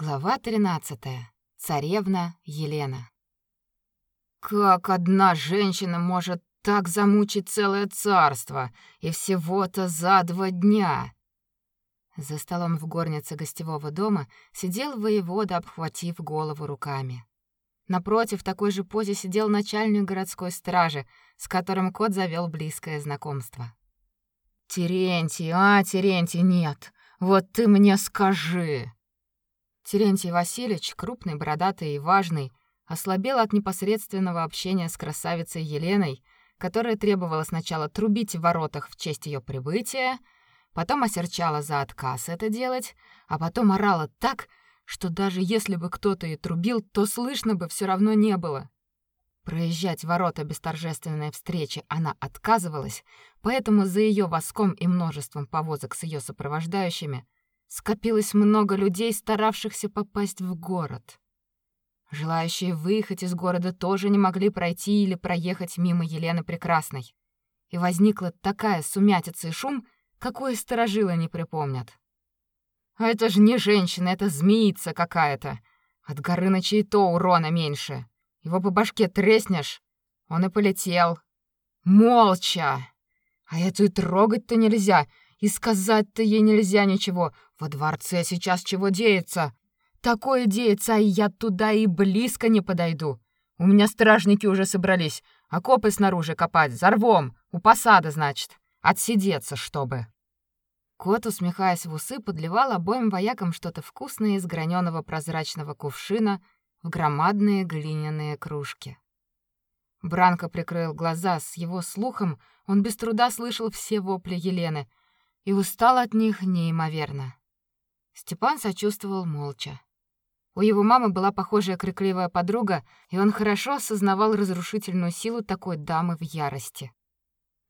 Глава 13. Царевна Елена. Как одна женщина может так замучить целое царство, и всего-то за два дня? За столом в горнице гостевого дома сидел воевода, обхватив голову руками. Напротив, в такой же позе сидел начальник городской стражи, с которым кот завел близкое знакомство. Терентий, а, Терентий, нет. Вот ты мне скажи, Терентий Васильевич, крупный, бородатый и важный, ослабел от непосредственного общения с красавицей Еленой, которая требовала сначала трубить в воротах в честь ее прибытия, потом осерчала за отказ это делать, а потом орала так, что даже если бы кто-то и трубил, то слышно бы все равно не было. Проезжать ворота без торжественной встречи она отказывалась, поэтому за ее воском и множеством повозок с ее сопровождающими – скопилось много людей, старавшихся попасть в город. Желающие выехать из города тоже не могли пройти или проехать мимо Елены Прекрасной. И возникла такая сумятица и шум, какой сторожилы не припомнят. А это же не женщина, это змеица какая-то. От Горыныча и то урона меньше. Его по башке треснешь, он и полетел. Молча. А эту и трогать-то нельзя, и сказать-то ей нельзя ничего. Во дворце сейчас чего деется? Такое деется, а я туда и близко не подойду. У меня стражники уже собрались. Окопы снаружи копать, зарвом. У посада, значит. Отсидеться, чтобы. Кот, усмехаясь в усы, подливал обоим воякам что-то вкусное из граненого прозрачного кувшина в громадные глиняные кружки. Бранко прикрыл глаза, с его слухом он без труда слышал все вопли Елены, и устал от них неимоверно. Степан сочувствовал молча. У его мамы была похожая крикливая подруга, и он хорошо осознавал разрушительную силу такой дамы в ярости.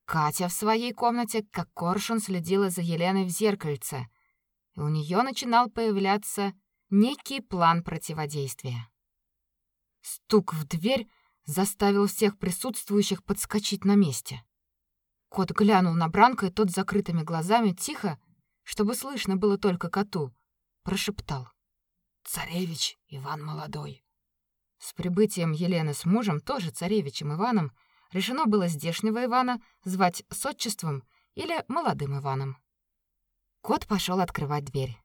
Катя в своей комнате, как коршун, следила за Еленой в зеркальце, и у нее начинал появляться некий план противодействия. Стук в дверь заставил всех присутствующих подскочить на месте. Кот глянул на Бранка, и тот закрытыми глазами тихо, чтобы слышно было только коту, прошептал: "Царевич Иван молодой". С прибытием Елены с мужем, тоже царевичем Иваном, решено было здешнего Ивана звать с отчеством или молодым Иваном. Кот пошел открывать дверь.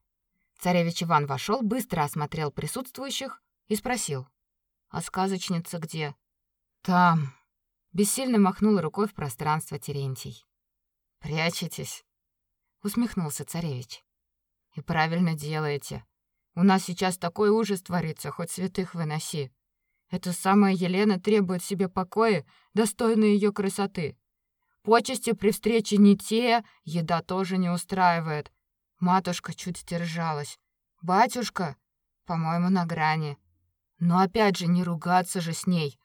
Царевич Иван вошел, быстро осмотрел присутствующих и спросил: "А сказочница где?" "Там", Бессильно махнул рукой в пространство Терентий. «Прячетесь?» — усмехнулся царевич. «И правильно делаете. У нас сейчас такой ужас творится, хоть святых выноси. Эта самая Елена требует себе покоя, достойной ее красоты. Почести при встрече не те, еда тоже не устраивает. Матушка чуть сдержалась. Батюшка, по-моему, на грани. Но опять же, не ругаться же с ней.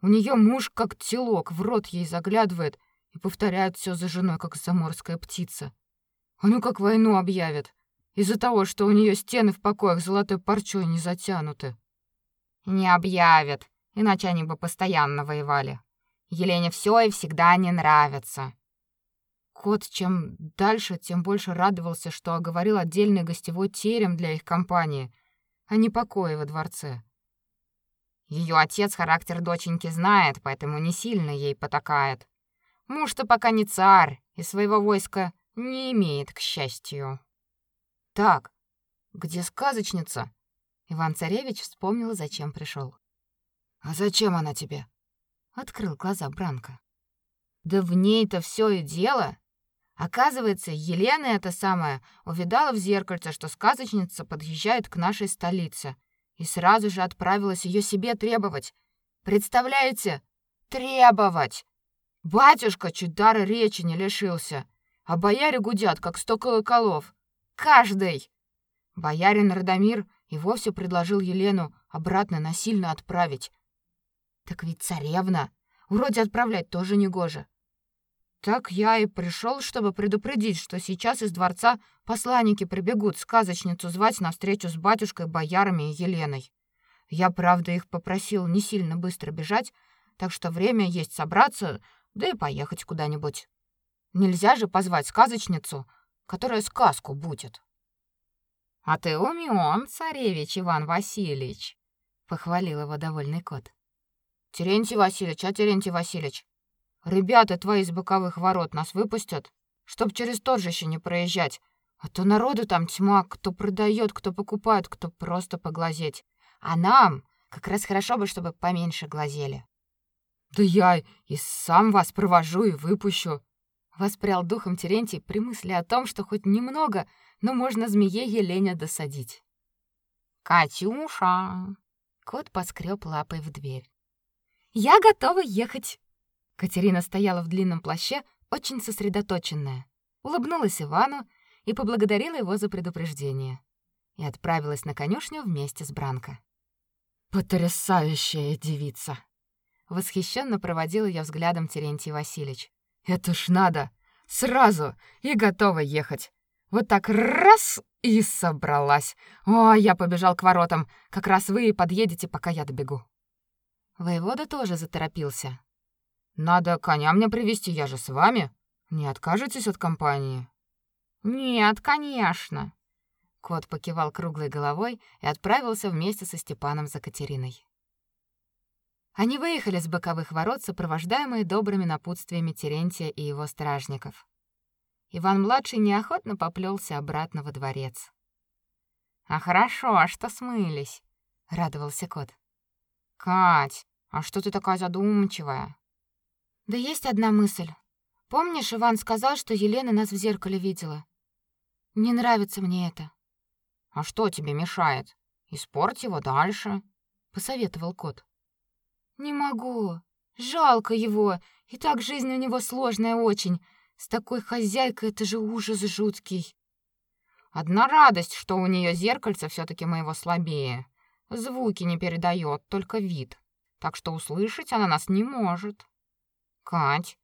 У нее муж как телок в рот ей заглядывает и повторяет все за женой, как заморская птица. А ну как войну объявят, из-за того, что у нее стены в покоях золотой парчой не затянуты. Не объявят, иначе они бы постоянно воевали. Елене все и всегда не нравится. Кот чем дальше, тем больше радовался, что оговорил отдельный гостевой терем для их компании, а не покои во дворце. Ее отец характер доченьки знает, поэтому не сильно ей потакает. Муж-то пока не царь и своего войска не имеет, к счастью. Так, где сказочница? Иван Царевич вспомнил, зачем пришел. А зачем она тебе? Открыл глаза Бранко. Да в ней-то все и дело. Оказывается, Елена эта самая увидала в зеркальце, что сказочница подъезжает к нашей столице и сразу же отправилась ее себе требовать. Представляете? Требовать! Батюшка чуть дара речи не лишился, а бояре гудят, как сто колоколов. Каждый! Боярин Радомир и вовсе предложил Елену обратно насильно отправить. Так ведь царевна, вроде отправлять тоже не гоже. Так я и пришел, чтобы предупредить, что сейчас из дворца посланники прибегут сказочницу звать на встречу с батюшкой, боярами и Еленой. Я, правда, их попросил не сильно быстро бежать, так что время есть собраться, да и поехать куда-нибудь. Нельзя же позвать сказочницу, которая сказку будет. А ты умён, царевич Иван Васильевич, похвалил его довольный кот. Терентий Васильевич, а Терентий Васильевич, ребята твои из боковых ворот нас выпустят, чтоб через торжище не проезжать, а то народу там тьма, кто продает, кто покупает, кто просто поглазеть. А нам как раз хорошо бы, чтобы поменьше глазели. Да я и сам вас провожу и выпущу. Воспрял духом Терентий при мысли о том, что хоть немного, но можно змее Елене досадить. Катюша. Кот поскреб лапой в дверь. Я готова ехать. Катерина стояла в длинном плаще, очень сосредоточенная. Улыбнулась Ивану и поблагодарила его за предупреждение. И отправилась на конюшню вместе с Бранко. Потрясающая девица, восхищенно проводил ее взглядом Терентий Васильевич. Это ж надо, сразу и готова ехать. Вот так раз и собралась. О, я побежал к воротам. Как раз вы и подъедете, пока я добегу. Воевода тоже заторопился. Надо коня мне привести, я же с вами. Не откажетесь от компании? Нет, конечно, Кот покивал круглой головой и отправился вместе со Степаном за Катериной. Они выехали с боковых ворот, сопровождаемые добрыми напутствиями Терентия и его стражников. Иван-младший неохотно поплелся обратно во дворец. «А хорошо, а что смылись?» — радовался кот. «Кать, а что ты такая задумчивая?» «Да есть одна мысль. Помнишь, Иван сказал, что Елена нас в зеркале видела? Не нравится мне это. А что тебе мешает? Испорть его дальше, посоветовал кот. Не могу. Жалко его. И так жизнь у него сложная очень. С такой хозяйкой это же ужас жуткий. Одна радость, что у нее зеркальце все таки моего слабее. Звуки не передает, только вид. Так что услышать она нас не может. Кать.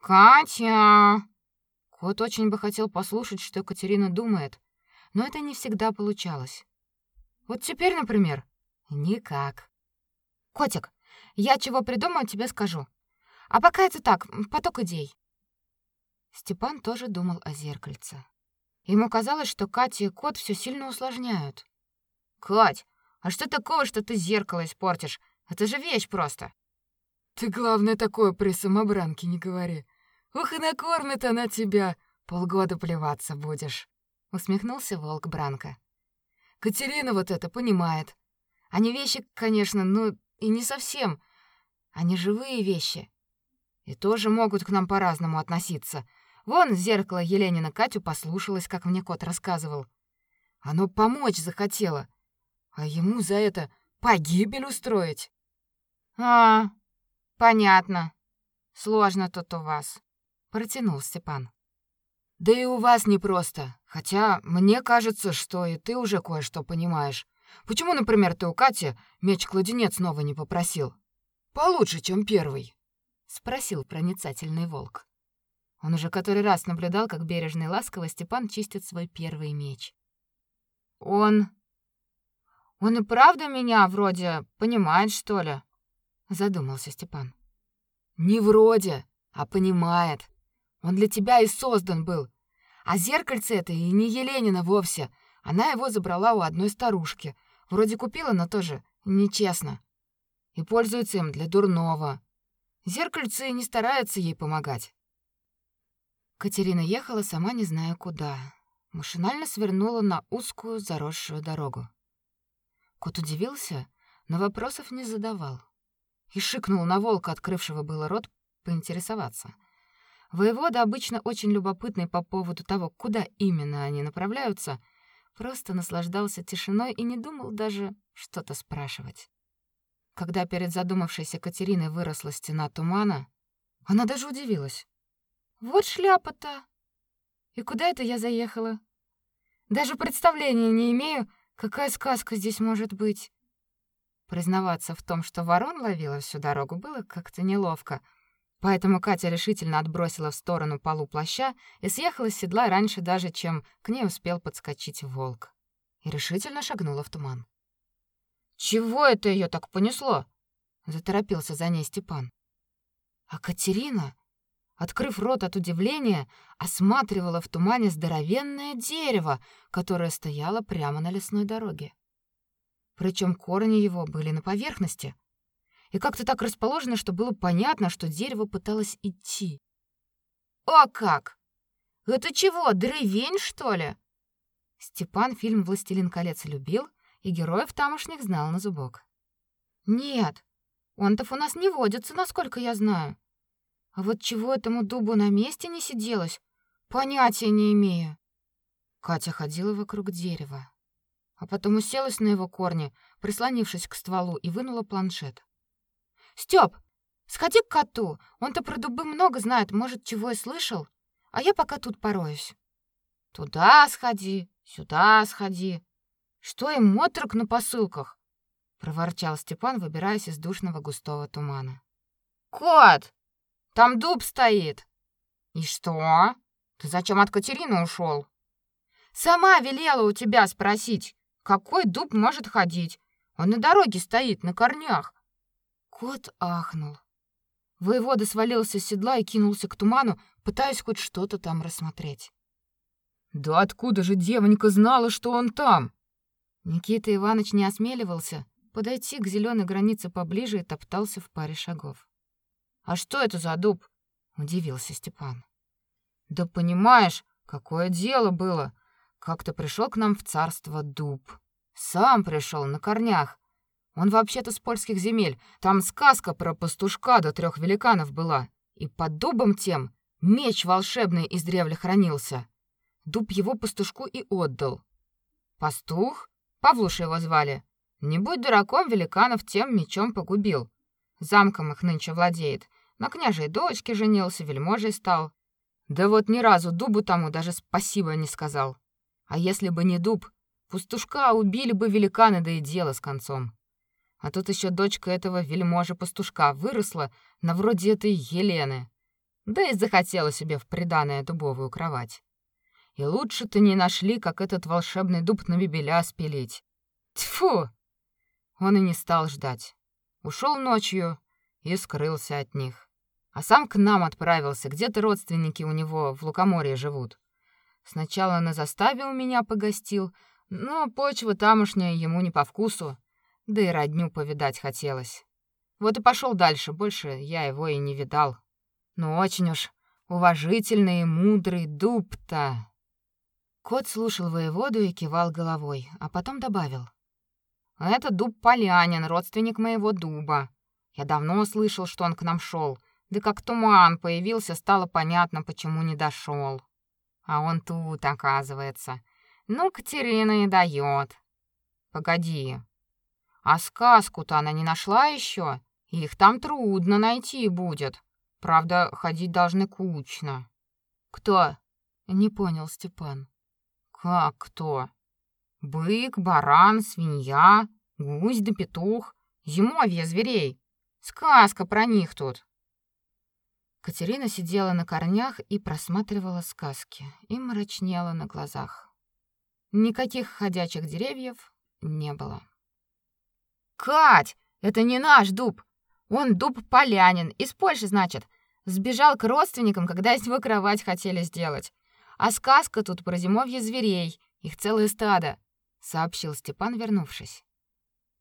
Катя. Кот очень бы хотел послушать, что Катерина думает, но это не всегда получалось. Вот теперь, например, никак. Котик, я чего придумаю, тебе скажу. А пока это так, поток идей. Степан тоже думал о зеркальце. Ему казалось, что Катя и кот все сильно усложняют. Кать, а что такого, что ты зеркало испортишь? Это же вещь просто. Ты главное такое при самобранке не говори. Ух, и накормит она тебя, полгода плеваться будешь усмехнулся волк Бранко. Катерина вот это понимает. Они вещи, конечно, но и не совсем. Они живые вещи. И тоже могут к нам по-разному относиться. Вон зеркало Еленина Катю послушалась, как мне кот рассказывал. Оно помочь захотело, а ему за это погибель устроить. А, понятно. Сложно тут у вас, протянул Степан. Да и у вас непросто. Хотя мне кажется, что и ты уже кое-что понимаешь. Почему, например, ты у Кати меч-кладенец снова не попросил? Получше, чем первый, спросил проницательный волк. Он уже который раз наблюдал, как бережно и ласково Степан чистит свой первый меч. Он Он и правда меня вроде понимает, что ли? Задумался Степан. Не вроде, а понимает. Он для тебя и создан был. А зеркальце это и не Еленина вовсе. Она его забрала у одной старушки. Вроде купила, но тоже нечестно. И пользуется им для дурного. Зеркальце не старается ей помогать. Катерина ехала сама не зная куда. Машинально свернула на узкую заросшую дорогу. Кот удивился, но вопросов не задавал. И шикнул на волка, открывшего было рот, поинтересоваться. Воевода, обычно очень любопытный по поводу того, куда именно они направляются, просто наслаждался тишиной и не думал даже что-то спрашивать. Когда перед задумавшейся Катериной выросла стена тумана, она даже удивилась. Вот шляпа-то. И куда это я заехала? Даже представления не имею, какая сказка здесь может быть. Признаваться в том, что ворон ловила всю дорогу, было как-то неловко — Поэтому Катя решительно отбросила в сторону полу плаща и съехала с седла раньше даже, чем к ней успел подскочить волк. И решительно шагнула в туман. «Чего это ее так понесло?» — заторопился за ней Степан. А Катерина открыв рот от удивления, осматривала в тумане здоровенное дерево, которое стояло прямо на лесной дороге. Причем корни его были на поверхности, и как-то так расположено, что было понятно, что дерево пыталось идти. «О как! Это чего, древень, что ли?» Степан фильм «Властелин колец» любил и героев тамошних знал на зубок. «Нет, онтов у нас не водится, насколько я знаю. А вот чего этому дубу на месте не сиделось, понятия не имею». Катя ходила вокруг дерева, а потом уселась на его корни, прислонившись к стволу, и вынула планшет. «Стёп, сходи к коту, он-то про дубы много знает, может, чего и слышал, а я пока тут пороюсь». «Туда сходи, сюда сходи. Что им отрок на посылках?» — проворчал Степан, выбираясь из душного густого тумана. «Кот, там дуб стоит!» «И что? Ты зачем от Катерины ушел?» «Сама велела у тебя спросить, какой дуб может ходить. Он на дороге стоит, на корнях. Кот ахнул. Воевода свалился с седла и кинулся к туману, пытаясь хоть что-то там рассмотреть. Да откуда же девонька знала, что он там? Никита Иванович не осмеливался подойти к зеленой границе поближе и топтался в паре шагов. А что это за дуб? удивился Степан. Да понимаешь, какое дело было. Как-то пришел к нам в царство дуб. Сам пришел на корнях, он вообще-то с польских земель. Там сказка про пастушка до трех великанов была. И под дубом тем меч волшебный издревле хранился. Дуб его пастушку и отдал. Пастух? Павлуша его звали. Не будь дураком, великанов тем мечом погубил. Замком их нынче владеет. На княжей дочке женился, вельможей стал. Да вот ни разу дубу тому даже спасибо не сказал. А если бы не дуб, пастушка убили бы великаны, да и дело с концом. А тут еще дочка этого вельможа-пастушка выросла на вроде этой Елены. Да и захотела себе в приданое дубовую кровать. И лучше-то не нашли, как этот волшебный дуб на бибеля спилить. Тьфу! Он и не стал ждать. Ушел ночью и скрылся от них. А сам к нам отправился, где-то родственники у него в Лукоморье живут. Сначала на заставе у меня погостил, но почва тамошняя ему не по вкусу да и родню повидать хотелось. Вот и пошел дальше, больше я его и не видал. Но очень уж уважительный и мудрый дуб-то. Кот слушал воеводу и кивал головой, а потом добавил: "Это дуб Полянин, родственник моего дуба. Я давно слышал, что он к нам шел, да как туман появился, стало понятно, почему не дошел. А он тут, оказывается. Ну, Катерина и дает. Погоди, а сказку-то она не нашла еще. Их там трудно найти будет. Правда, ходить должны кучно. Кто? Не понял Степан. Как кто? Бык, баран, свинья, гусь да петух, зимовье зверей. Сказка про них тут. Катерина сидела на корнях и просматривала сказки, и мрачнела на глазах. Никаких ходячих деревьев не было. Кать, это не наш дуб. Он дуб полянин, из Польши, значит. Сбежал к родственникам, когда из него кровать хотели сделать. А сказка тут про зимовье зверей, их целое стадо, сообщил Степан, вернувшись.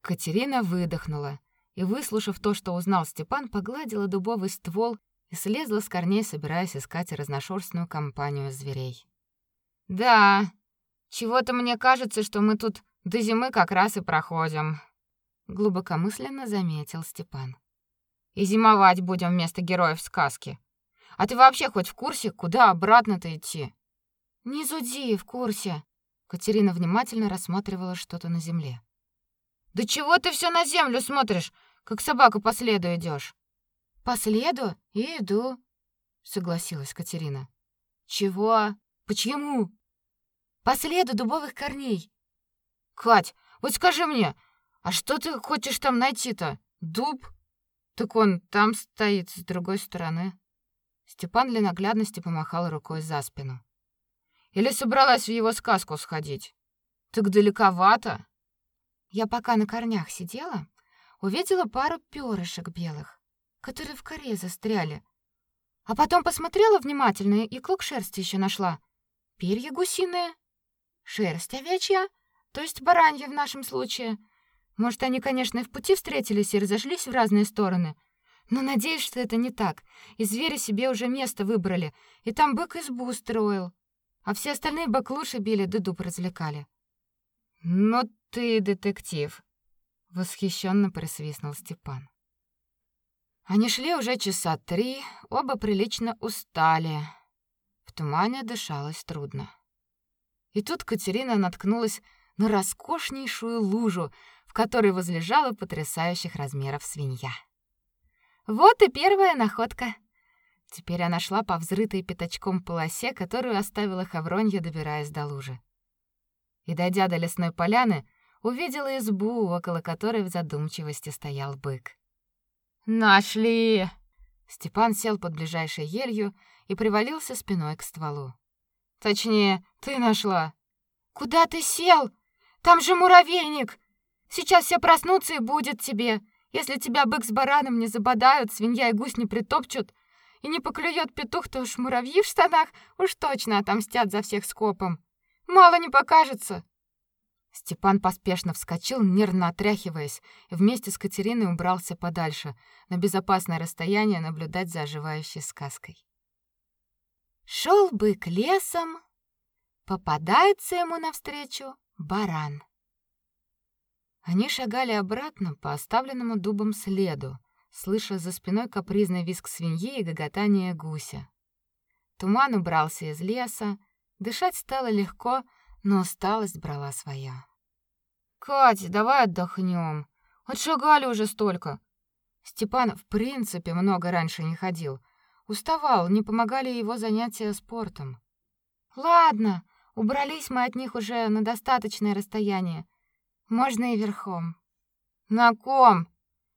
Катерина выдохнула и, выслушав то, что узнал Степан, погладила дубовый ствол и слезла с корней, собираясь искать разношерстную компанию зверей. Да, чего-то мне кажется, что мы тут до зимы как раз и проходим, глубокомысленно заметил Степан. И зимовать будем вместо героев сказки. А ты вообще хоть в курсе, куда обратно-то идти? Не зуди, в курсе. Катерина внимательно рассматривала что-то на земле. Да чего ты все на землю смотришь, как собака по следу идешь? По следу и иду, согласилась Катерина. Чего? Почему? По следу дубовых корней. Кать, вот скажи мне, а что ты хочешь там найти-то? Дуб? Так он там стоит с другой стороны. Степан для наглядности помахал рукой за спину. Или собралась в его сказку сходить? Так далековато. Я пока на корнях сидела, увидела пару перышек белых, которые в коре застряли. А потом посмотрела внимательно и клок шерсти еще нашла. Перья гусиные, шерсть овечья, то есть баранья в нашем случае. Может, они, конечно, и в пути встретились и разошлись в разные стороны. Но надеюсь, что это не так. И звери себе уже место выбрали, и там бык избу устроил. А все остальные баклуши били да дуб развлекали. «Ну ты детектив!» — восхищенно присвистнул Степан. Они шли уже часа три, оба прилично устали. В тумане дышалось трудно. И тут Катерина наткнулась на роскошнейшую лужу, в которой возлежала потрясающих размеров свинья. Вот и первая находка. Теперь она шла по взрытой пятачком полосе, которую оставила Хавронья, добираясь до лужи. И дойдя до лесной поляны, увидела избу, около которой в задумчивости стоял бык. Нашли. Степан сел под ближайшей елью и привалился спиной к стволу. Точнее, ты нашла. Куда ты сел? Там же муравейник. Сейчас все проснутся и будет тебе. Если тебя бык с бараном не забодают, свинья и гусь не притопчут, и не поклюет петух, то уж муравьи в штанах уж точно отомстят за всех скопом. Мало не покажется. Степан поспешно вскочил, нервно отряхиваясь, и вместе с Катериной убрался подальше, на безопасное расстояние наблюдать за оживающей сказкой. Шел бык лесом, попадается ему навстречу баран. Они шагали обратно по оставленному дубом следу, слыша за спиной капризный визг свиньи и гоготание гуся. Туман убрался из леса, дышать стало легко, но усталость брала своя. «Катя, давай отдохнем. Отшагали уже столько». Степан в принципе много раньше не ходил. Уставал, не помогали его занятия спортом. «Ладно, убрались мы от них уже на достаточное расстояние. Можно и верхом». «На ком?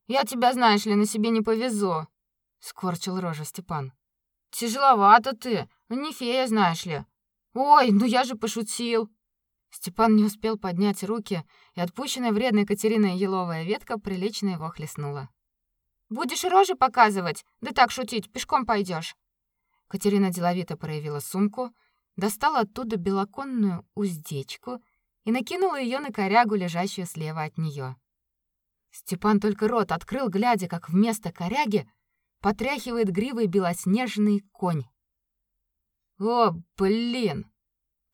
Я тебя, знаешь ли, на себе не повезу», — скорчил рожу Степан. «Тяжеловато ты, не фея, знаешь ли». «Ой, ну я же пошутил!» Степан не успел поднять руки, и отпущенная вредной Катериной еловая ветка прилично его хлестнула. «Будешь рожи показывать? Да так шутить, пешком пойдешь. Катерина деловито проявила сумку, достала оттуда белоконную уздечку и накинула ее на корягу, лежащую слева от нее. Степан только рот открыл, глядя, как вместо коряги потряхивает гривой белоснежный конь. «О, блин!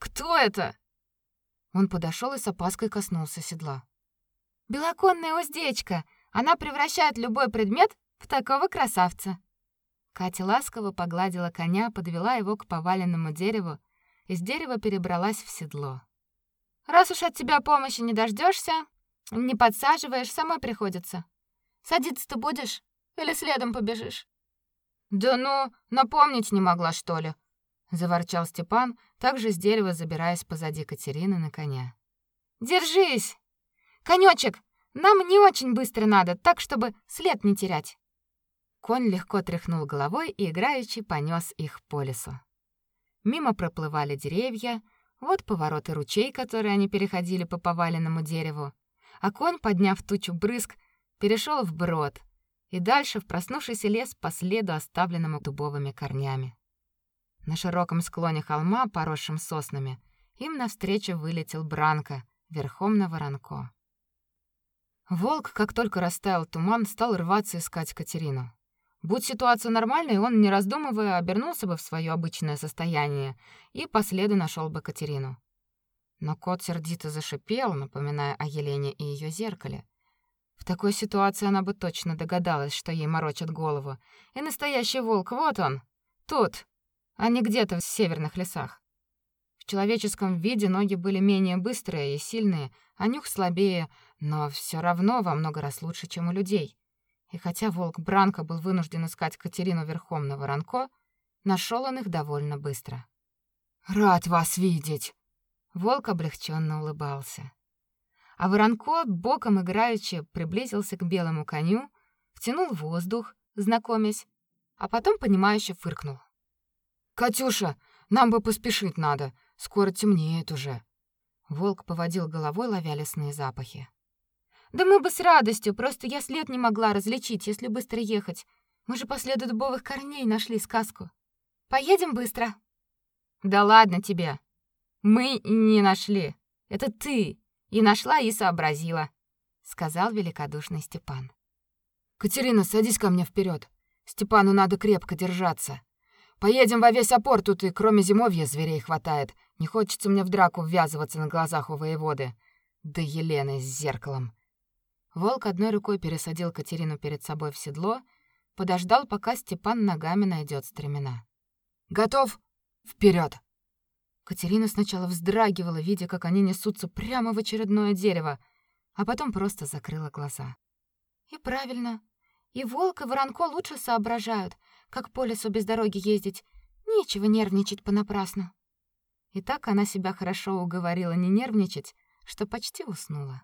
Кто это?» Он подошел и с опаской коснулся седла. «Белоконная уздечка! Она превращает любой предмет в такого красавца!» Катя ласково погладила коня, подвела его к поваленному дереву, и с дерева перебралась в седло. «Раз уж от тебя помощи не дождешься, не подсаживаешь, самой приходится. Садиться ты будешь или следом побежишь?» «Да ну, напомнить не могла, что ли?» заворчал Степан, также с дерева забираясь позади Катерины на коня. Держись. Конёчек, нам не очень быстро надо, так чтобы след не терять. Конь легко тряхнул головой и играючи понёс их по лесу. Мимо проплывали деревья, вот поворот и ручей, который они переходили по поваленному дереву, а конь, подняв тучу брызг, перешёл вброд и дальше в проснувшийся лес по следу, оставленному дубовыми корнями. На широком склоне холма, поросшем соснами, им навстречу вылетел Бранко верхом на воронко. Волк, как только растаял туман, стал рваться искать Катерину. Будь ситуация нормальной, он, не раздумывая, обернулся бы в свое обычное состояние и по следу нашел бы Катерину. Но кот сердито зашипел, напоминая о Елене и ее зеркале. В такой ситуации она бы точно догадалась, что ей морочат голову. И настоящий волк, вот он, тут, а не где-то в северных лесах. В человеческом виде ноги были менее быстрые и сильные, а нюх слабее, но все равно во много раз лучше, чем у людей. И хотя волк Бранко был вынужден искать Катерину верхом на воронко, нашел он их довольно быстро. «Рад вас видеть!» Волк облегченно улыбался. А воронко, боком играючи, приблизился к белому коню, втянул воздух, знакомясь, а потом понимающе фыркнул. Катюша, нам бы поспешить надо, скоро темнеет уже. Волк поводил головой, ловя лесные запахи. Да мы бы с радостью, просто я след не могла различить, если быстро ехать. Мы же после дубовых корней нашли сказку. Поедем быстро. Да ладно тебе. Мы не нашли. Это ты и нашла и сообразила, сказал великодушный Степан. Катерина, садись ко мне вперед. Степану надо крепко держаться. Поедем во весь опор, тут и кроме зимовья зверей хватает. Не хочется мне в драку ввязываться на глазах у воеводы. Да Елены с зеркалом. Волк одной рукой пересадил Катерину перед собой в седло, подождал, пока Степан ногами найдет стремена. Готов? Вперед! Катерина сначала вздрагивала, видя, как они несутся прямо в очередное дерево, а потом просто закрыла глаза. И правильно. И волк и воронко лучше соображают, как по лесу без дороги ездить. Нечего нервничать понапрасну. И так она себя хорошо уговорила не нервничать, что почти уснула.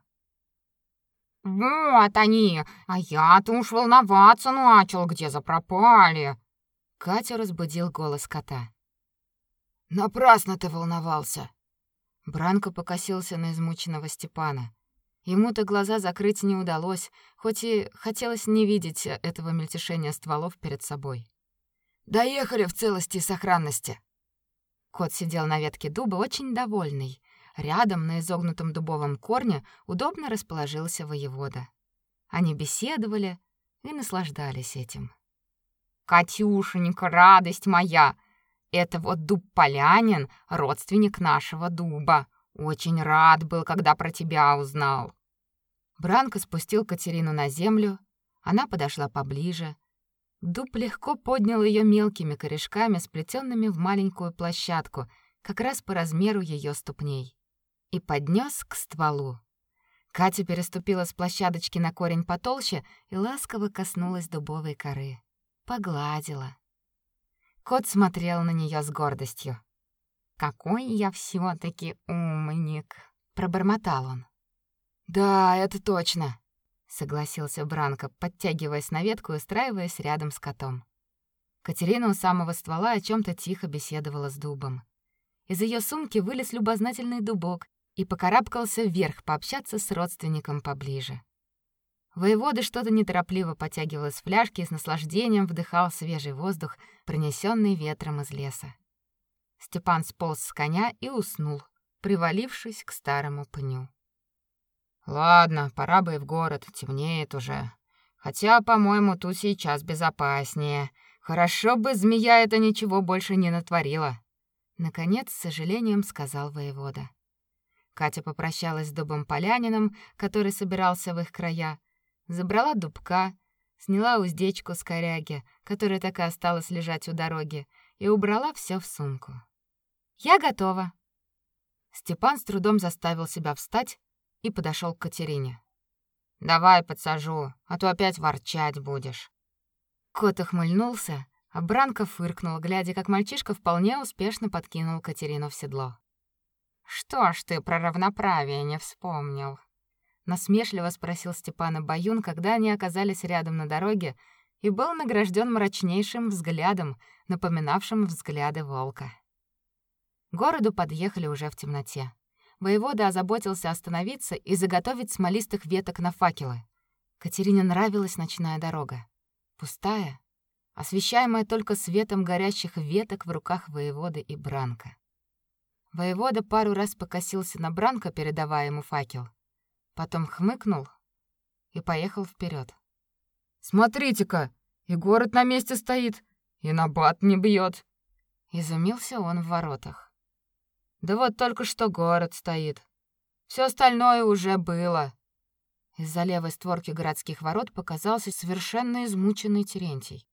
«Вот они! А я-то уж волноваться начал, где запропали!» Катя разбудил голос кота. «Напрасно ты волновался!» Бранко покосился на измученного Степана. Ему-то глаза закрыть не удалось, хоть и хотелось не видеть этого мельтешения стволов перед собой. Доехали в целости и сохранности. Кот сидел на ветке дуба очень довольный. Рядом на изогнутом дубовом корне удобно расположился воевода. Они беседовали и наслаждались этим. Катюшенька, радость моя, это вот дуб Полянин, родственник нашего дуба. Очень рад был, когда про тебя узнал. Бранко спустил Катерину на землю, она подошла поближе, Дуб легко поднял ее мелкими корешками, сплетенными в маленькую площадку, как раз по размеру ее ступней, и поднес к стволу. Катя переступила с площадочки на корень потолще и ласково коснулась дубовой коры. Погладила. Кот смотрел на нее с гордостью. «Какой я все таки умник!» — пробормотал он. «Да, это точно!» Согласился Бранко, подтягиваясь на ветку и устраиваясь рядом с котом. Катерина у самого ствола о чем то тихо беседовала с дубом. Из ее сумки вылез любознательный дубок и покарабкался вверх пообщаться с родственником поближе. Воевода что-то неторопливо потягивал из фляжки и с наслаждением вдыхал свежий воздух, принесенный ветром из леса. Степан сполз с коня и уснул, привалившись к старому пню. Ладно, пора бы и в город, темнеет уже. Хотя, по-моему, тут сейчас безопаснее. Хорошо бы змея это ничего больше не натворила. Наконец, с сожалением сказал воевода. Катя попрощалась с дубом полянином, который собирался в их края, забрала дубка, сняла уздечку с коряги, которая так и осталась лежать у дороги, и убрала все в сумку. «Я готова!» Степан с трудом заставил себя встать, и подошел к Катерине. Давай подсажу, а то опять ворчать будешь. Кот ухмыльнулся, а Бранко фыркнул, глядя, как мальчишка вполне успешно подкинул Катерину в седло. Что ж ты про равноправие не вспомнил? насмешливо спросил Степана Баюн, когда они оказались рядом на дороге, и был награжден мрачнейшим взглядом, напоминавшим взгляды волка. К городу подъехали уже в темноте воевода озаботился остановиться и заготовить смолистых веток на факелы. Катерине нравилась ночная дорога. Пустая, освещаемая только светом горящих веток в руках воеводы и Бранка. Воевода пару раз покосился на Бранка, передавая ему факел. Потом хмыкнул и поехал вперед. «Смотрите-ка, и город на месте стоит, и на бат не бьет. Изумился он в воротах. Да вот только что город стоит. Все остальное уже было. Из-за левой створки городских ворот показался совершенно измученный Терентий.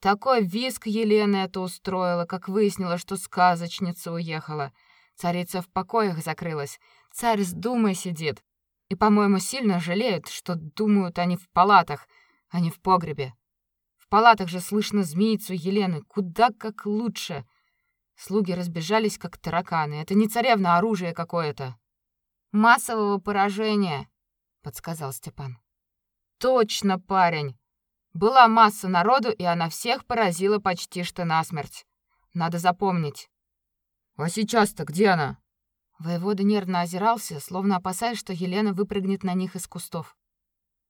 Такой визг Елены это устроила, как выяснила, что сказочница уехала. Царица в покоях закрылась. Царь с думой сидит. И, по-моему, сильно жалеют, что думают они в палатах, а не в погребе. В палатах же слышно змеицу Елены куда как лучше — Слуги разбежались, как тараканы. Это не царевна, а оружие какое-то. Массового поражения, подсказал Степан. Точно, парень. Была масса народу, и она всех поразила почти что насмерть. Надо запомнить. А сейчас-то где она? Воевода нервно озирался, словно опасаясь, что Елена выпрыгнет на них из кустов.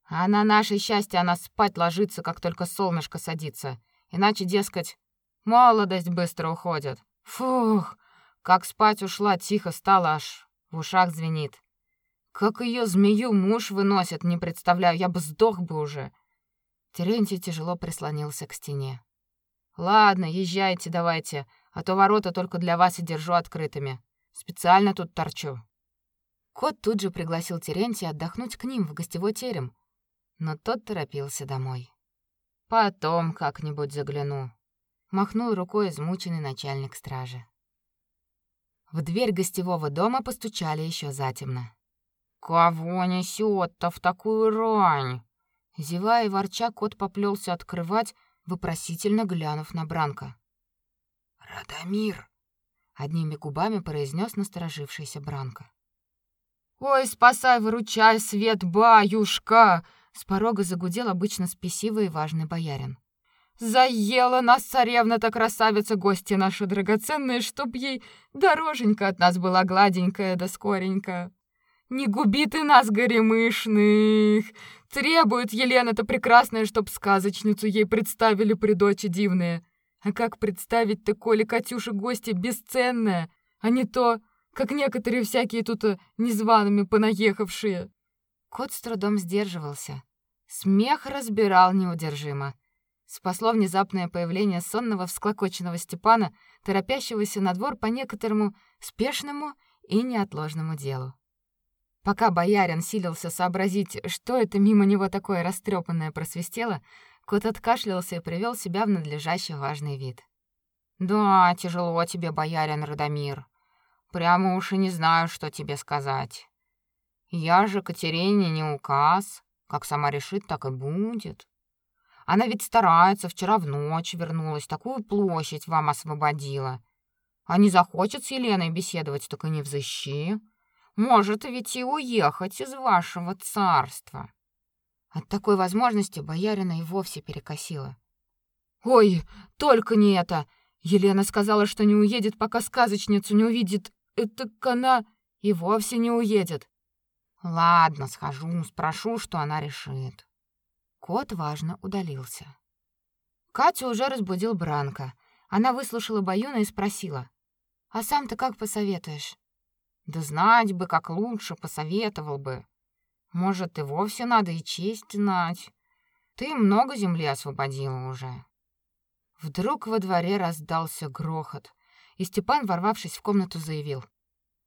А на наше счастье она спать ложится, как только солнышко садится. Иначе, дескать, молодость быстро уходит. Фух, как спать ушла, тихо стало, аж в ушах звенит. Как ее змею муж выносит, не представляю, я бы сдох бы уже. Терентий тяжело прислонился к стене. Ладно, езжайте давайте, а то ворота только для вас и держу открытыми. Специально тут торчу. Кот тут же пригласил Терентия отдохнуть к ним в гостевой терем, но тот торопился домой. Потом как-нибудь загляну, махнул рукой измученный начальник стражи. В дверь гостевого дома постучали еще затемно. Кого несет-то в такую рань? Зевая и ворча, кот поплелся открывать, вопросительно глянув на Бранка. Радомир, одними губами произнес насторожившийся Бранка. Ой, спасай, выручай, свет, баюшка! С порога загудел обычно спесивый и важный боярин. Заела нас царевна-то красавица, гости наши драгоценные, чтоб ей дороженька от нас была гладенькая да скоренькая. Не губи ты нас, горемышных! Требует Елена-то прекрасная, чтоб сказочницу ей представили при дочи дивные. А как представить-то, коли Катюша гости бесценная, а не то, как некоторые всякие тут э, незваными понаехавшие. Кот с трудом сдерживался. Смех разбирал неудержимо. Спасло внезапное появление сонного всклокоченного Степана, торопящегося на двор по некоторому спешному и неотложному делу. Пока боярин силился сообразить, что это мимо него такое растрепанное просвистело, кот откашлялся и привел себя в надлежащий важный вид. «Да, тяжело тебе, боярин Радомир. Прямо уж и не знаю, что тебе сказать. Я же Катерине не указ. Как сама решит, так и будет. Она ведь старается, вчера в ночь вернулась, такую площадь вам освободила. А не захочет с Еленой беседовать, так и не взыщи. Может ведь и уехать из вашего царства. От такой возможности боярина и вовсе перекосило. Ой, только не это. Елена сказала, что не уедет, пока сказочницу не увидит. Это она и вовсе не уедет. Ладно, схожу, спрошу, что она решит. Кот важно удалился. Катю уже разбудил Бранка. Она выслушала Баюна и спросила: "А сам ты как посоветуешь?" "Да знать бы, как лучше посоветовал бы. Может, и вовсе надо и честь знать. Ты много земли освободила уже". Вдруг во дворе раздался грохот, и Степан, ворвавшись в комнату, заявил: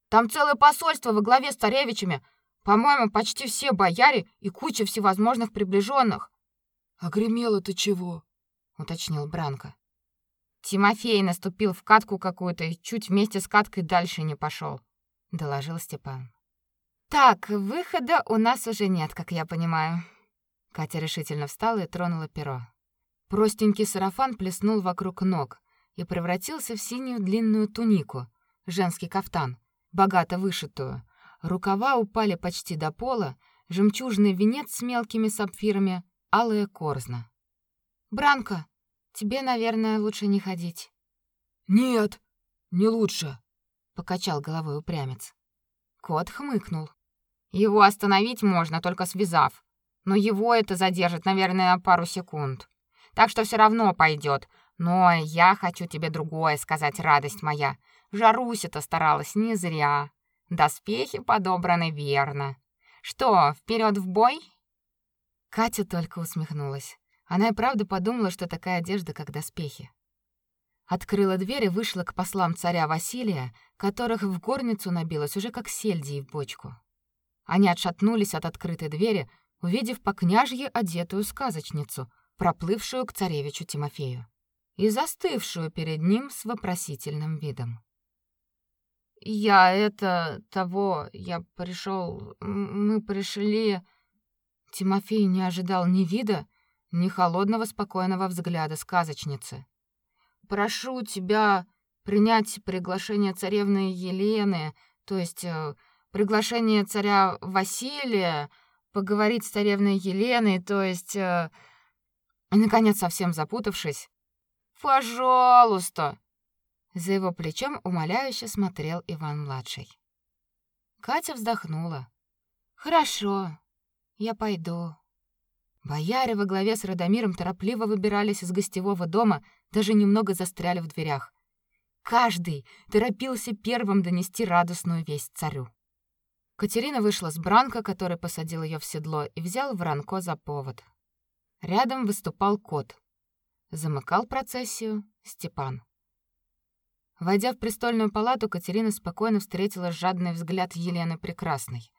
"Там целое посольство во главе с царевичами по-моему, почти все бояре и куча всевозможных приближенных. А гремело-то чего? уточнил Бранко. Тимофей наступил в катку какую-то и чуть вместе с каткой дальше не пошел, доложил Степан. Так, выхода у нас уже нет, как я понимаю. Катя решительно встала и тронула перо. Простенький сарафан плеснул вокруг ног и превратился в синюю длинную тунику, женский кафтан, богато вышитую, Рукава упали почти до пола, жемчужный венец с мелкими сапфирами, алая корзна. Бранко, тебе, наверное, лучше не ходить. Нет, не лучше, покачал головой упрямец. Кот хмыкнул. Его остановить можно, только связав. Но его это задержит, наверное, на пару секунд. Так что все равно пойдет. Но я хочу тебе другое сказать, радость моя. Жаруся-то старалась не зря. Доспехи подобраны верно. Что, вперед в бой? Катя только усмехнулась. Она и правда подумала, что такая одежда, как доспехи. Открыла дверь и вышла к послам царя Василия, которых в горницу набилось уже как сельди в бочку. Они отшатнулись от открытой двери, увидев по княжье одетую сказочницу, проплывшую к царевичу Тимофею и застывшую перед ним с вопросительным видом. Я это того, я пришел, мы пришли. Тимофей не ожидал ни вида, ни холодного спокойного взгляда сказочницы. Прошу тебя принять приглашение царевны Елены, то есть э, приглашение царя Василия, поговорить с царевной Еленой, то есть э, и наконец совсем запутавшись, пожалуйста, за его плечом умоляюще смотрел Иван-младший. Катя вздохнула. «Хорошо, я пойду». Бояре во главе с Радомиром торопливо выбирались из гостевого дома, даже немного застряли в дверях. Каждый торопился первым донести радостную весть царю. Катерина вышла с Бранка, который посадил ее в седло и взял Воронко за повод. Рядом выступал кот. Замыкал процессию Степан. Войдя в престольную палату, Катерина спокойно встретила жадный взгляд Елены Прекрасной.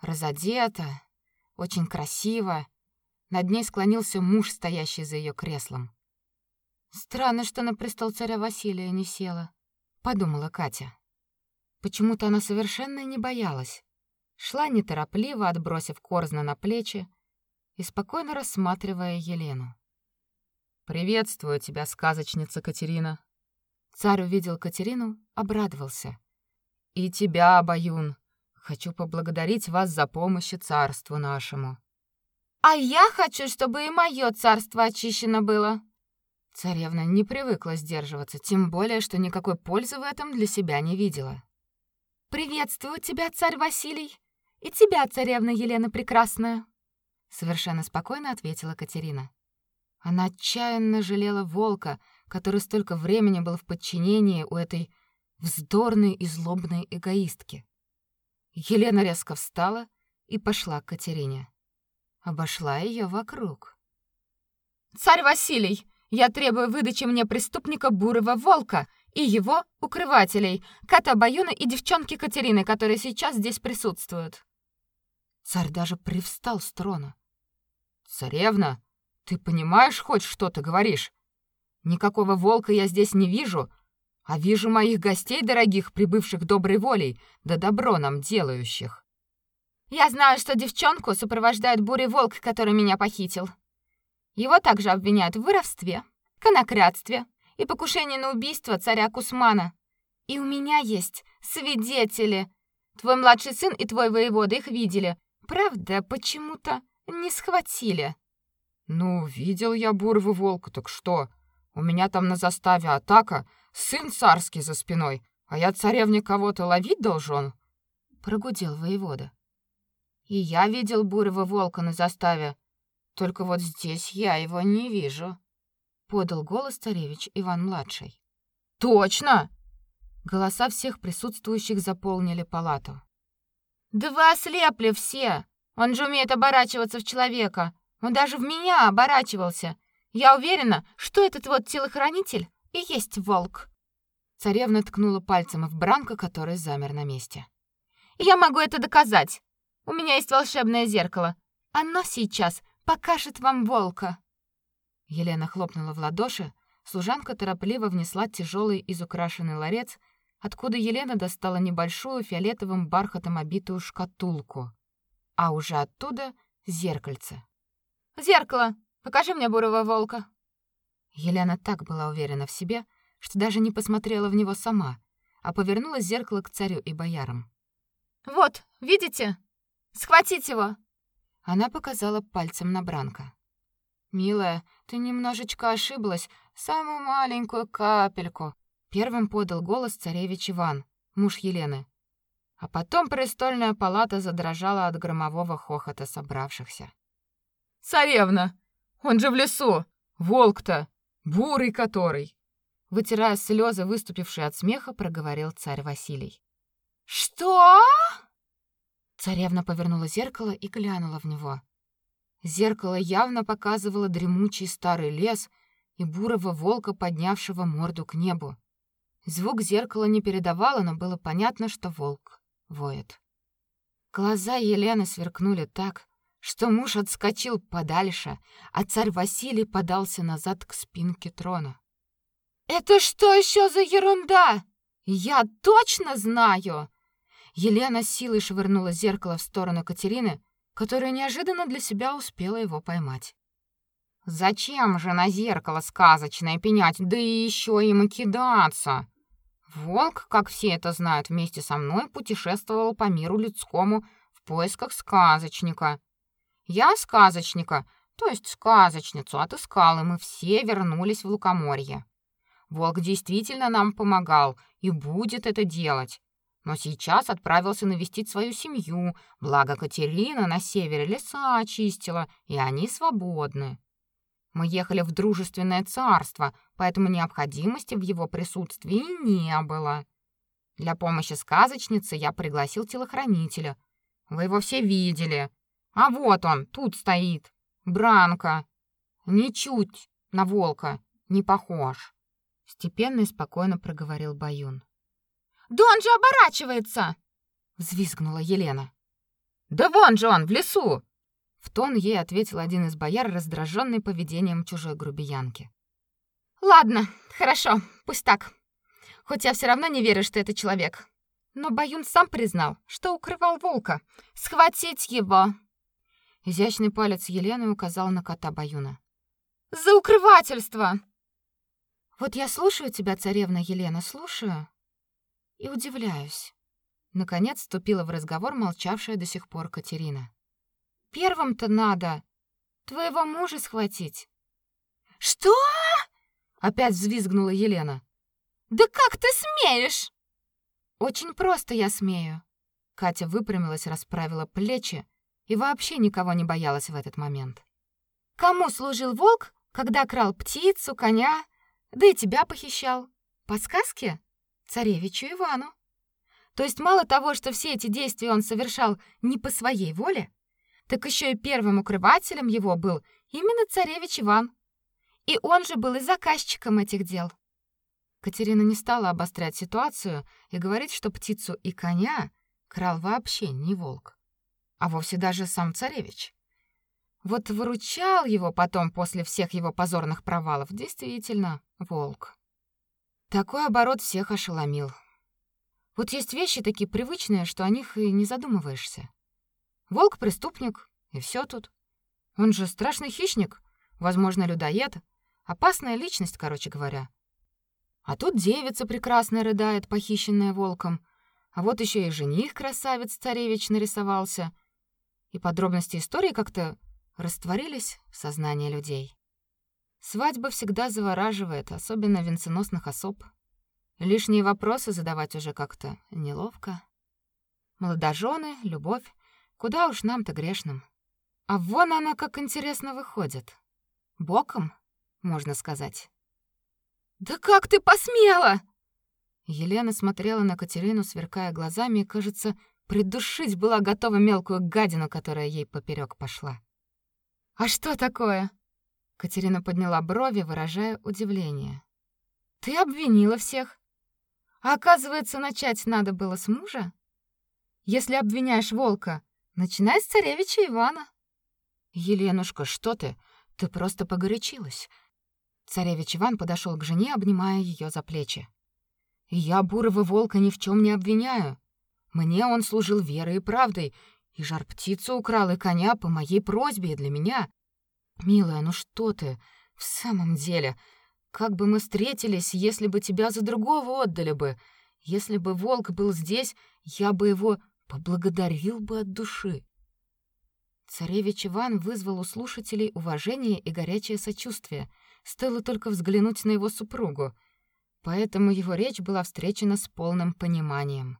Разодета, очень красиво. Над ней склонился муж, стоящий за ее креслом. Странно, что на престол царя Василия не села, подумала Катя. Почему-то она совершенно не боялась шла неторопливо, отбросив корзна на плечи и спокойно рассматривая Елену. «Приветствую тебя, сказочница Катерина!» Царь увидел Катерину, обрадовался. «И тебя, Баюн! Хочу поблагодарить вас за помощь царству нашему!» «А я хочу, чтобы и мое царство очищено было!» Царевна не привыкла сдерживаться, тем более, что никакой пользы в этом для себя не видела. «Приветствую тебя, царь Василий! И тебя, царевна Елена Прекрасная!» Совершенно спокойно ответила Катерина. Она отчаянно жалела волка, который столько времени был в подчинении у этой вздорной и злобной эгоистки. Елена резко встала и пошла к Катерине. Обошла ее вокруг. «Царь Василий, я требую выдачи мне преступника Бурого Волка и его укрывателей, кота Баюна и девчонки Катерины, которые сейчас здесь присутствуют». Царь даже привстал с трона. «Царевна, ты понимаешь хоть, что ты говоришь? Никакого волка я здесь не вижу, а вижу моих гостей дорогих, прибывших доброй волей, да добро нам делающих». «Я знаю, что девчонку сопровождает бурый волк, который меня похитил. Его также обвиняют в воровстве, конократстве и покушении на убийство царя Кусмана. И у меня есть свидетели. Твой младший сын и твой воевода их видели, Правда, почему-то не схватили. Ну, видел я бурого волка, так что? У меня там на заставе атака, сын царский за спиной, а я царевне кого-то ловить должен. Прогудел воевода. И я видел бурого волка на заставе, только вот здесь я его не вижу. Подал голос царевич Иван-младший. Точно! Голоса всех присутствующих заполнили палату. Да вы ослепли все. Он же умеет оборачиваться в человека. Он даже в меня оборачивался. Я уверена, что этот вот телохранитель и есть волк. Царевна ткнула пальцем в Бранка, который замер на месте. Я могу это доказать. У меня есть волшебное зеркало. Оно сейчас покажет вам волка. Елена хлопнула в ладоши, служанка торопливо внесла тяжелый изукрашенный ларец откуда Елена достала небольшую фиолетовым бархатом обитую шкатулку, а уже оттуда зеркальце. Зеркало. Покажи мне бурого волка. Елена так была уверена в себе, что даже не посмотрела в него сама, а повернула зеркало к царю и боярам. Вот, видите? Схватить его. Она показала пальцем на Бранка. Милая, ты немножечко ошиблась, самую маленькую капельку. Первым подал голос царевич Иван, муж Елены. А потом престольная палата задрожала от громового хохота собравшихся. «Царевна! Он же в лесу! Волк-то! Бурый который!» Вытирая слезы, выступившие от смеха, проговорил царь Василий. «Что?» Царевна повернула зеркало и глянула в него. Зеркало явно показывало дремучий старый лес и бурого волка, поднявшего морду к небу. Звук зеркала не передавало, но было понятно, что волк воет. Глаза Елены сверкнули так, что муж отскочил подальше, а царь Василий подался назад к спинке трона. «Это что еще за ерунда? Я точно знаю!» Елена силой швырнула зеркало в сторону Катерины, которая неожиданно для себя успела его поймать. «Зачем же на зеркало сказочное пенять, да еще и кидаться?» Волк, как все это знают, вместе со мной путешествовал по миру людскому в поисках сказочника. Я сказочника, то есть сказочницу, отыскал, и мы все вернулись в Лукоморье. Волк действительно нам помогал и будет это делать. но сейчас отправился навестить свою семью, благо Катерина на севере леса очистила, и они свободны. Мы ехали в дружественное царство, поэтому необходимости в его присутствии не было. Для помощи сказочнице я пригласил телохранителя. Вы его все видели. А вот он, тут стоит. Бранко. Ничуть на волка не похож. Степенно и спокойно проговорил Баюн. «Да он же оборачивается!» взвизгнула Елена. «Да вон же он, в лесу!» В тон ей ответил один из бояр, раздраженный поведением чужой грубиянки. «Ладно, хорошо, пусть так. Хоть я все равно не верю, что это человек. Но Баюн сам признал, что укрывал волка. Схватить его!» Изящный палец Елены указал на кота Баюна. «За укрывательство!» «Вот я слушаю тебя, царевна Елена, слушаю и удивляюсь». Наконец вступила в разговор молчавшая до сих пор Катерина. «Первым-то надо твоего мужа схватить». «Что?» — опять взвизгнула Елена. «Да как ты смеешь?» «Очень просто я смею». Катя выпрямилась, расправила плечи и вообще никого не боялась в этот момент. «Кому служил волк, когда крал птицу, коня, да и тебя похищал? По сказке? Царевичу Ивану. То есть мало того, что все эти действия он совершал не по своей воле, так еще и первым укрывателем его был именно царевич Иван. И он же был и заказчиком этих дел. Катерина не стала обострять ситуацию и говорить, что птицу и коня крал вообще не волк, а вовсе даже сам царевич. Вот выручал его потом после всех его позорных провалов действительно волк. Такой оборот всех ошеломил. Вот есть вещи такие привычные, что о них и не задумываешься. Волк преступник, и все тут. Он же страшный хищник, возможно, людоед, опасная личность, короче говоря. А тут девица прекрасная рыдает, похищенная волком. А вот еще и жених красавец царевич нарисовался. И подробности истории как-то растворились в сознании людей. Свадьба всегда завораживает, особенно венценосных особ. Лишние вопросы задавать уже как-то неловко. Молодожены, любовь, куда уж нам-то грешным. А вон она как интересно выходит. Боком, можно сказать. «Да как ты посмела?» Елена смотрела на Катерину, сверкая глазами, и, кажется, придушить была готова мелкую гадину, которая ей поперек пошла. «А что такое?» Катерина подняла брови, выражая удивление. «Ты обвинила всех. А оказывается, начать надо было с мужа? Если обвиняешь волка, начинай с царевича Ивана». «Еленушка, что ты? Ты просто погорячилась. Царевич Иван подошел к жене, обнимая ее за плечи. «Я бурого волка ни в чем не обвиняю. Мне он служил верой и правдой, и жар-птицу украл, и коня по моей просьбе и для меня. Милая, ну что ты? В самом деле, как бы мы встретились, если бы тебя за другого отдали бы? Если бы волк был здесь, я бы его поблагодарил бы от души». Царевич Иван вызвал у слушателей уважение и горячее сочувствие — стоило только взглянуть на его супругу, поэтому его речь была встречена с полным пониманием.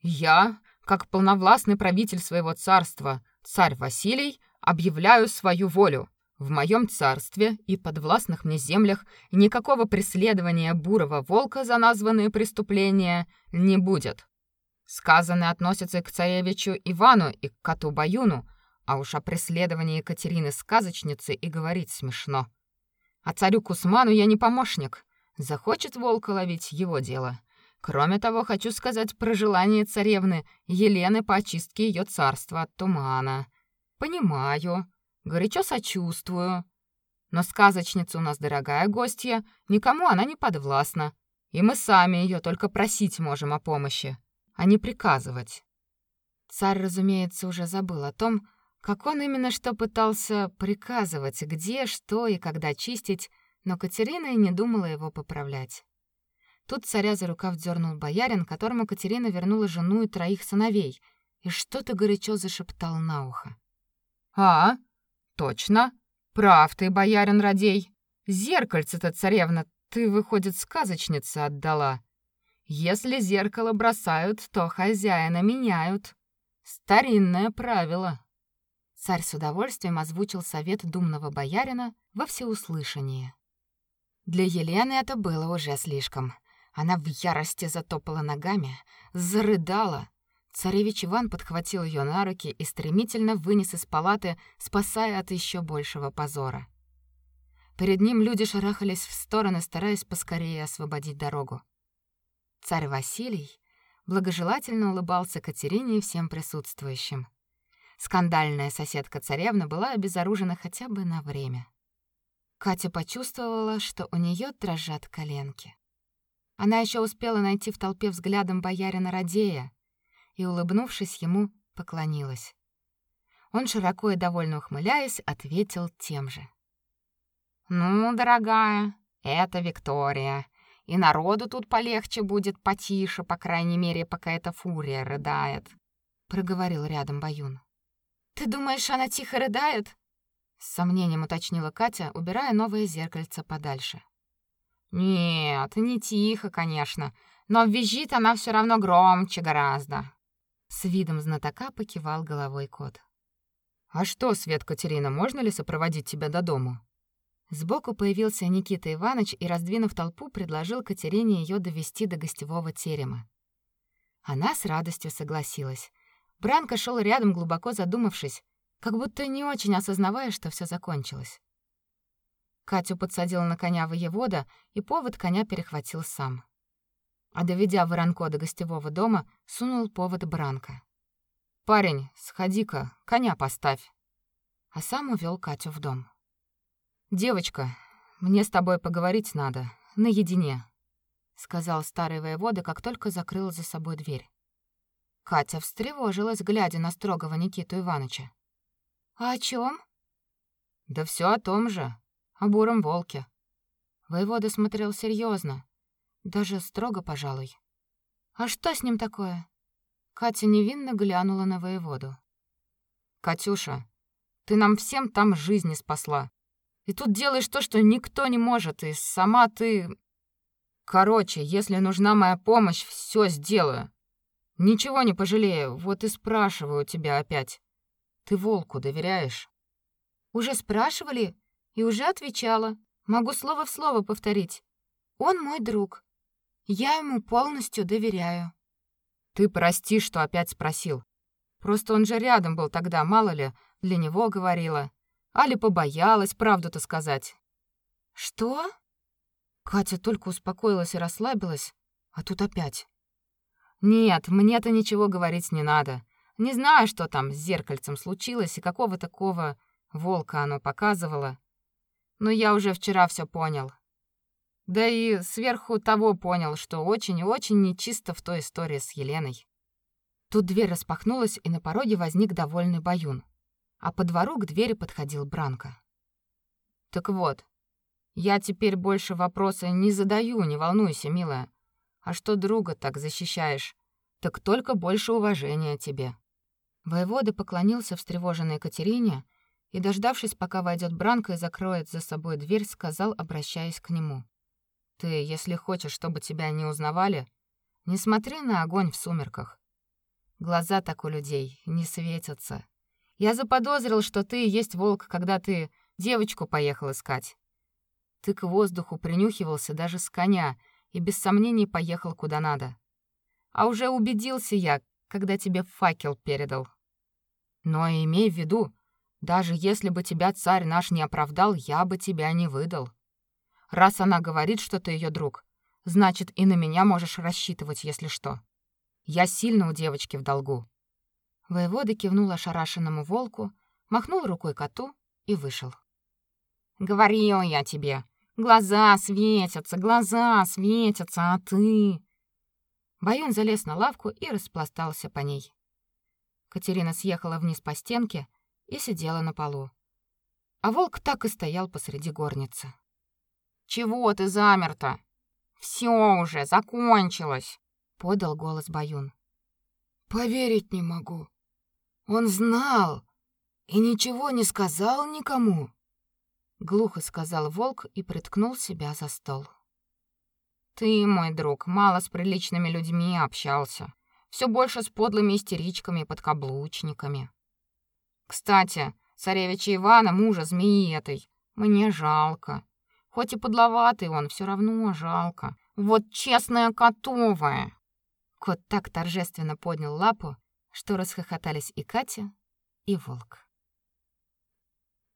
«Я, как полновластный правитель своего царства, царь Василий, объявляю свою волю. В моем царстве и подвластных мне землях никакого преследования бурого волка за названные преступления не будет. Сказанное относится к царевичу Ивану, и к коту Баюну, а уж о преследовании Екатерины Сказочницы и говорить смешно. А царю Кусману я не помощник. Захочет волка ловить его дело. Кроме того, хочу сказать про желание царевны Елены по очистке ее царства от тумана. Понимаю, горячо сочувствую. Но сказочница у нас дорогая гостья, никому она не подвластна. И мы сами ее только просить можем о помощи, а не приказывать. Царь, разумеется, уже забыл о том, как он именно что пытался приказывать, где, что и когда чистить, но Катерина и не думала его поправлять. Тут царя за рукав дернул боярин, которому Катерина вернула жену и троих сыновей, и что-то горячо зашептал на ухо. «А, точно. Прав ты, боярин Радей. Зеркальце-то, царевна, ты, выходит, сказочница отдала. Если зеркало бросают, то хозяина меняют. Старинное правило. Царь с удовольствием озвучил совет думного боярина во всеуслышание. Для Елены это было уже слишком. Она в ярости затопала ногами, зарыдала. Царевич Иван подхватил ее на руки и стремительно вынес из палаты, спасая от еще большего позора. Перед ним люди шарахались в стороны, стараясь поскорее освободить дорогу. Царь Василий благожелательно улыбался Катерине и всем присутствующим. Скандальная соседка царевна была обезоружена хотя бы на время. Катя почувствовала, что у нее дрожат коленки. Она еще успела найти в толпе взглядом боярина Радея и, улыбнувшись ему, поклонилась. Он, широко и довольно ухмыляясь, ответил тем же. «Ну, дорогая, это Виктория, и народу тут полегче будет, потише, по крайней мере, пока эта фурия рыдает», — проговорил рядом Баюн. Ты думаешь, она тихо рыдает? С сомнением уточнила Катя, убирая новое зеркальце подальше. Нет, не тихо, конечно, но визжит она все равно громче гораздо. С видом знатока покивал головой кот. А что, Свет Катерина, можно ли сопроводить тебя до дому? Сбоку появился Никита Иванович и, раздвинув толпу, предложил Катерине ее довести до гостевого терема. Она с радостью согласилась. Бранко шел рядом, глубоко задумавшись, как будто не очень осознавая, что все закончилось. Катю подсадил на коня воевода, и повод коня перехватил сам. А доведя Воронко до гостевого дома, сунул повод Бранко. «Парень, сходи-ка, коня поставь». А сам увел Катю в дом. «Девочка, мне с тобой поговорить надо, наедине», — сказал старый воевода, как только закрыл за собой дверь. Катя встревожилась, глядя на строгого Никиту Ивановича. «А о чем? «Да все о том же, о буром волке». Воевода смотрел серьезно, даже строго, пожалуй. «А что с ним такое?» Катя невинно глянула на воеводу. «Катюша, ты нам всем там жизни спасла. И тут делаешь то, что никто не может, и сама ты... Короче, если нужна моя помощь, все сделаю. Ничего не пожалею, вот и спрашиваю тебя опять. Ты волку доверяешь? Уже спрашивали и уже отвечала. Могу слово в слово повторить. Он мой друг. Я ему полностью доверяю. Ты прости, что опять спросил. Просто он же рядом был тогда, мало ли, для него говорила. Али побоялась правду-то сказать. Что? Катя только успокоилась и расслабилась, а тут опять. Нет, мне-то ничего говорить не надо. Не знаю, что там с зеркальцем случилось и какого такого волка оно показывало. Но я уже вчера все понял. Да и сверху того понял, что очень и очень нечисто в той истории с Еленой. Тут дверь распахнулась, и на пороге возник довольный Баюн. А по двору к двери подходил Бранко. Так вот, я теперь больше вопроса не задаю, не волнуйся, милая. А что друга так защищаешь? Так только больше уважения тебе. Воевода поклонился встревоженной Екатерине и, дождавшись, пока войдет Бранко и закроет за собой дверь, сказал, обращаясь к нему: "Ты, если хочешь, чтобы тебя не узнавали, не смотри на огонь в сумерках. Глаза так у людей не светятся. Я заподозрил, что ты есть волк, когда ты девочку поехал искать. Ты к воздуху принюхивался даже с коня и без сомнений поехал куда надо. А уже убедился я, когда тебе факел передал. Но имей в виду, даже если бы тебя царь наш не оправдал, я бы тебя не выдал. Раз она говорит, что ты ее друг, значит, и на меня можешь рассчитывать, если что. Я сильно у девочки в долгу. Воевода кивнул ошарашенному волку, махнул рукой коту и вышел. Говорил я тебе, Глаза светятся, глаза светятся, а ты...» Баюн залез на лавку и распластался по ней. Катерина съехала вниз по стенке и сидела на полу. А волк так и стоял посреди горницы. «Чего ты замер-то? Все уже, закончилось!» — подал голос Баюн. «Поверить не могу. Он знал и ничего не сказал никому» глухо сказал волк и приткнул себя за стол. Ты, мой друг, мало с приличными людьми общался. Все больше с подлыми истеричками и подкаблучниками. Кстати, царевича Ивана, мужа змеи этой, мне жалко. Хоть и подловатый он, все равно жалко. Вот честная котовая. Кот так торжественно поднял лапу, что расхохотались и Катя, и волк.